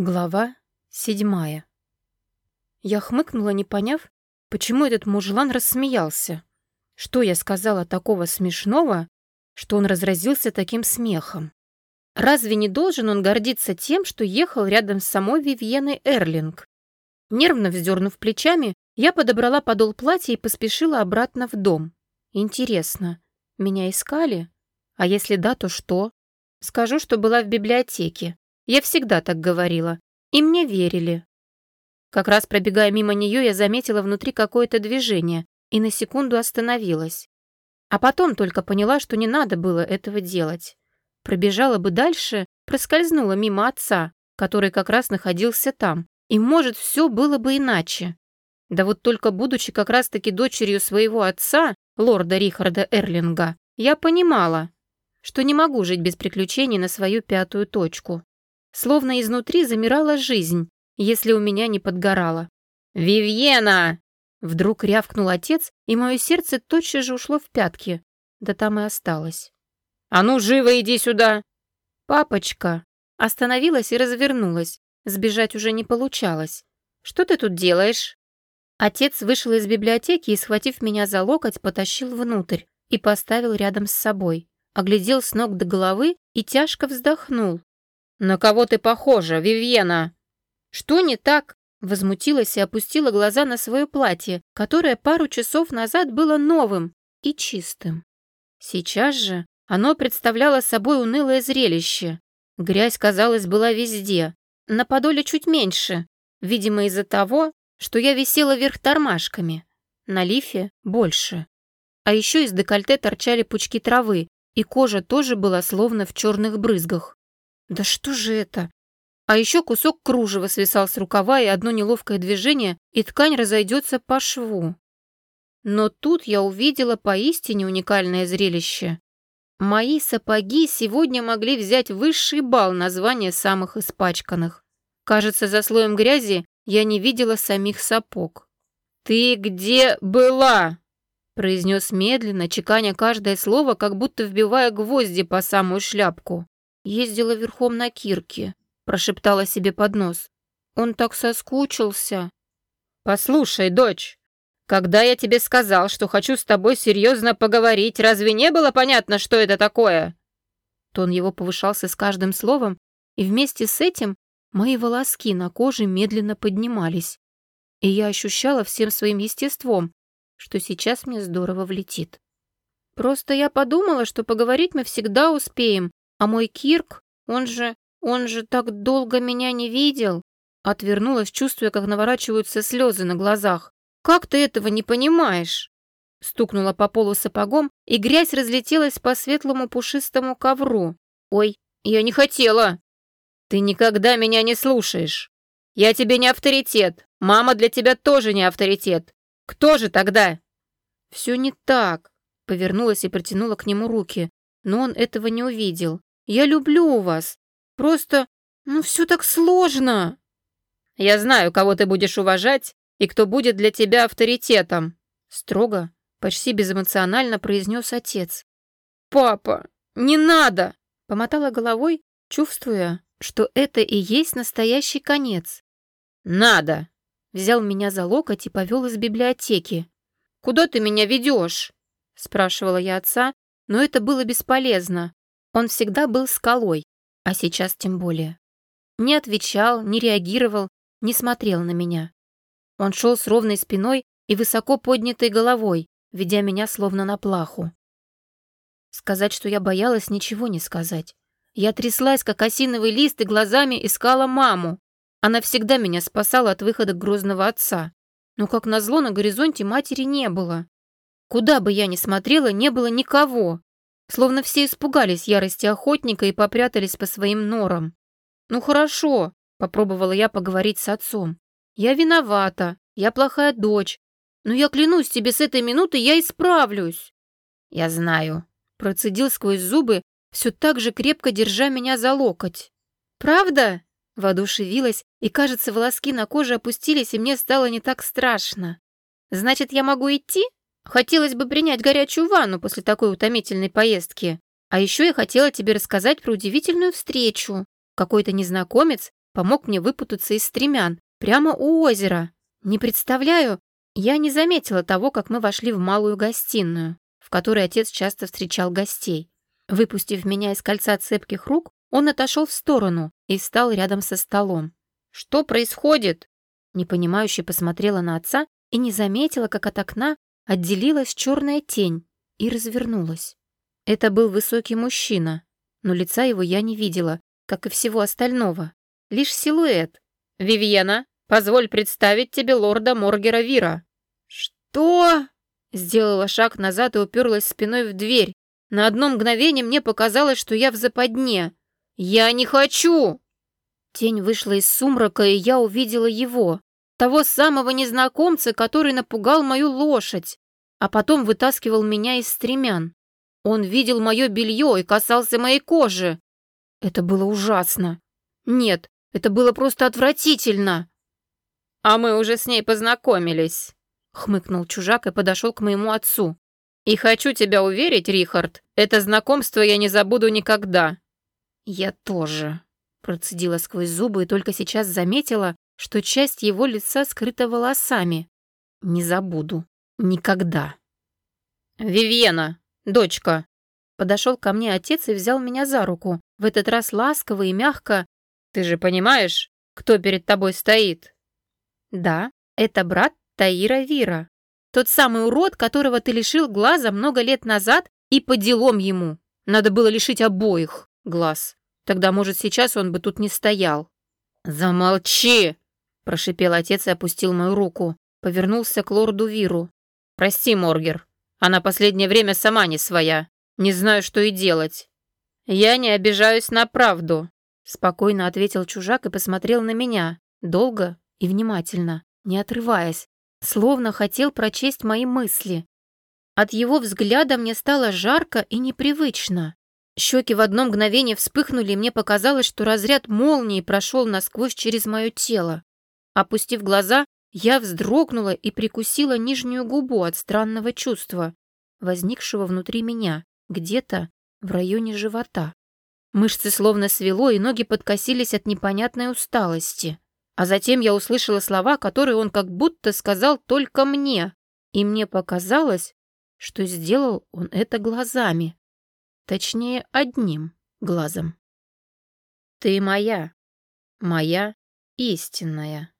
Глава седьмая. Я хмыкнула, не поняв, почему этот мужлан рассмеялся. Что я сказала такого смешного, что он разразился таким смехом? Разве не должен он гордиться тем, что ехал рядом с самой Вивьеной Эрлинг? Нервно вздернув плечами, я подобрала подол платья и поспешила обратно в дом. Интересно, меня искали? А если да, то что? Скажу, что была в библиотеке. Я всегда так говорила. И мне верили. Как раз пробегая мимо нее, я заметила внутри какое-то движение и на секунду остановилась. А потом только поняла, что не надо было этого делать. Пробежала бы дальше, проскользнула мимо отца, который как раз находился там, и, может, все было бы иначе. Да вот только будучи как раз-таки дочерью своего отца, лорда Рихарда Эрлинга, я понимала, что не могу жить без приключений на свою пятую точку. Словно изнутри замирала жизнь, если у меня не подгорало. «Вивьена!» Вдруг рявкнул отец, и мое сердце тотчас же ушло в пятки. Да там и осталось. «А ну, живо иди сюда!» «Папочка!» Остановилась и развернулась. Сбежать уже не получалось. «Что ты тут делаешь?» Отец вышел из библиотеки и, схватив меня за локоть, потащил внутрь и поставил рядом с собой. Оглядел с ног до головы и тяжко вздохнул. «На кого ты похожа, Вивьена?» «Что не так?» Возмутилась и опустила глаза на свое платье, которое пару часов назад было новым и чистым. Сейчас же оно представляло собой унылое зрелище. Грязь, казалось, была везде, на подоле чуть меньше, видимо, из-за того, что я висела вверх тормашками. На лифе больше. А еще из декольте торчали пучки травы, и кожа тоже была словно в черных брызгах. Да что же это? А еще кусок кружева свисал с рукава, и одно неловкое движение, и ткань разойдется по шву. Но тут я увидела поистине уникальное зрелище. Мои сапоги сегодня могли взять высший балл названия самых испачканных. Кажется, за слоем грязи я не видела самих сапог. «Ты где была?» произнес медленно, чеканя каждое слово, как будто вбивая гвозди по самую шляпку. Ездила верхом на Кирке, прошептала себе под нос. Он так соскучился. Послушай, дочь, когда я тебе сказал, что хочу с тобой серьезно поговорить, разве не было понятно, что это такое? Тон его повышался с каждым словом, и вместе с этим мои волоски на коже медленно поднимались. И я ощущала всем своим естеством, что сейчас мне здорово влетит. Просто я подумала, что поговорить мы всегда успеем, а мой Кирк, он же, он же так долго меня не видел. Отвернулась, чувствуя, как наворачиваются слезы на глазах. Как ты этого не понимаешь? Стукнула по полу сапогом, и грязь разлетелась по светлому пушистому ковру. Ой, я не хотела. Ты никогда меня не слушаешь. Я тебе не авторитет. Мама для тебя тоже не авторитет. Кто же тогда? Все не так. Повернулась и протянула к нему руки, но он этого не увидел. Я люблю вас. Просто, ну, все так сложно. Я знаю, кого ты будешь уважать и кто будет для тебя авторитетом. Строго, почти безэмоционально произнес отец. Папа, не надо! Помотала головой, чувствуя, что это и есть настоящий конец. Надо! Взял меня за локоть и повел из библиотеки. «Куда ты меня ведешь?» Спрашивала я отца, но это было бесполезно. Он всегда был скалой, а сейчас тем более. Не отвечал, не реагировал, не смотрел на меня. Он шел с ровной спиной и высоко поднятой головой, ведя меня словно на плаху. Сказать, что я боялась, ничего не сказать. Я тряслась, как осиновый лист, и глазами искала маму. Она всегда меня спасала от выхода грозного отца. Но, как назло, на горизонте матери не было. Куда бы я ни смотрела, не было никого. Словно все испугались ярости охотника и попрятались по своим норам. «Ну хорошо», — попробовала я поговорить с отцом. «Я виновата, я плохая дочь, но я клянусь тебе, с этой минуты я исправлюсь». «Я знаю», — процедил сквозь зубы, все так же крепко держа меня за локоть. «Правда?» — воодушевилась, и, кажется, волоски на коже опустились, и мне стало не так страшно. «Значит, я могу идти?» Хотелось бы принять горячую ванну после такой утомительной поездки. А еще я хотела тебе рассказать про удивительную встречу. Какой-то незнакомец помог мне выпутаться из стремян, прямо у озера. Не представляю, я не заметила того, как мы вошли в малую гостиную, в которой отец часто встречал гостей. Выпустив меня из кольца цепких рук, он отошел в сторону и встал рядом со столом. «Что происходит?» Непонимающе посмотрела на отца и не заметила, как от окна отделилась черная тень и развернулась. Это был высокий мужчина, но лица его я не видела, как и всего остального. Лишь силуэт. «Вивьена, позволь представить тебе лорда Моргера Вира». «Что?» Сделала шаг назад и уперлась спиной в дверь. На одно мгновение мне показалось, что я в западне. «Я не хочу!» Тень вышла из сумрака, и я увидела его. Того самого незнакомца, который напугал мою лошадь, а потом вытаскивал меня из стремян. Он видел мое белье и касался моей кожи. Это было ужасно. Нет, это было просто отвратительно. «А мы уже с ней познакомились», — хмыкнул чужак и подошел к моему отцу. «И хочу тебя уверить, Рихард, это знакомство я не забуду никогда». «Я тоже», — процедила сквозь зубы и только сейчас заметила, что часть его лица скрыта волосами. «Не забуду. Никогда». «Вивьена, дочка!» Подошел ко мне отец и взял меня за руку, в этот раз ласково и мягко. «Ты же понимаешь, кто перед тобой стоит?» «Да, это брат Таира Вира. Тот самый урод, которого ты лишил глаза много лет назад и по делам ему. Надо было лишить обоих глаз. Тогда, может, сейчас он бы тут не стоял». «Замолчи!» – прошипел отец и опустил мою руку. Повернулся к лорду Виру. «Прости, Моргер, она последнее время сама не своя. Не знаю, что и делать». «Я не обижаюсь на правду», — спокойно ответил чужак и посмотрел на меня, долго и внимательно, не отрываясь, словно хотел прочесть мои мысли. От его взгляда мне стало жарко и непривычно. Щеки в одно мгновение вспыхнули, и мне показалось, что разряд молнии прошел насквозь через мое тело. Опустив глаза, я вздрогнула и прикусила нижнюю губу от странного чувства, возникшего внутри меня, где-то в районе живота. Мышцы словно свело, и ноги подкосились от непонятной усталости. А затем я услышала слова, которые он как будто сказал только мне, и мне показалось, что сделал он это глазами. Точнее, одним глазом. «Ты моя, моя истинная».